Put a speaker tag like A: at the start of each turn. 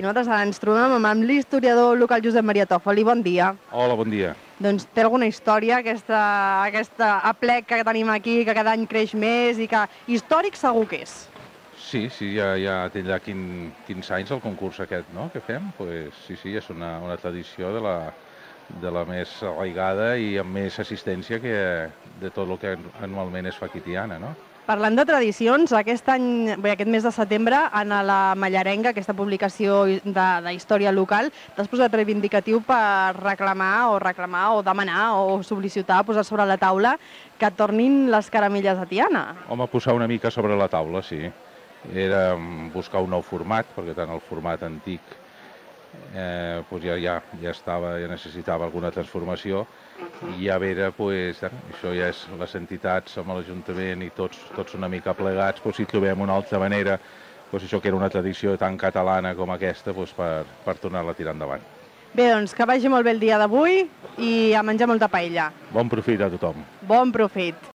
A: I nosaltres ara ens trobem amb- amb l'historiador local Josep Maria Tòfoli. Bon dia.
B: Hola, bon dia.
A: Doncs té alguna història aquesta, aquesta aplec que tenim aquí, que cada any creix més i que històric segur que és.
B: Sí, sí, ja, ja té allà quin, 15 anys el concurs aquest, no?, que fem. Pues, sí, sí, és una, una tradició de la, de la més arraigada i amb més assistència que de tot el que anualment es fa aquí a Tiana, no?
A: Parlant de tradicions, aquest any, bé, aquest mes de setembre, en la Mallarenga, aquesta publicació de, de història local, t'has posat reivindicatiu per reclamar o reclamar o demanar o sol·licitar, posar sobre la taula que tornin les caramelles a Tiana.
B: Home, posar una mica sobre la taula, sí. Era mm, buscar un nou format, perquè tant el format antic eh, pues ja, ja, ja estava, ja necessitava alguna transformació i a veure, pues, eh, això ja és les entitats amb l'Ajuntament i tots, tots una mica plegats, pues, si trobem una altra manera, pues, això que era una tradició tan catalana com aquesta, pues, per, per tornar-la a tirar endavant.
A: Bé, doncs que vagi molt bé el dia d'avui i a menjar molta paella.
B: Bon profit a tothom.
A: Bon profit.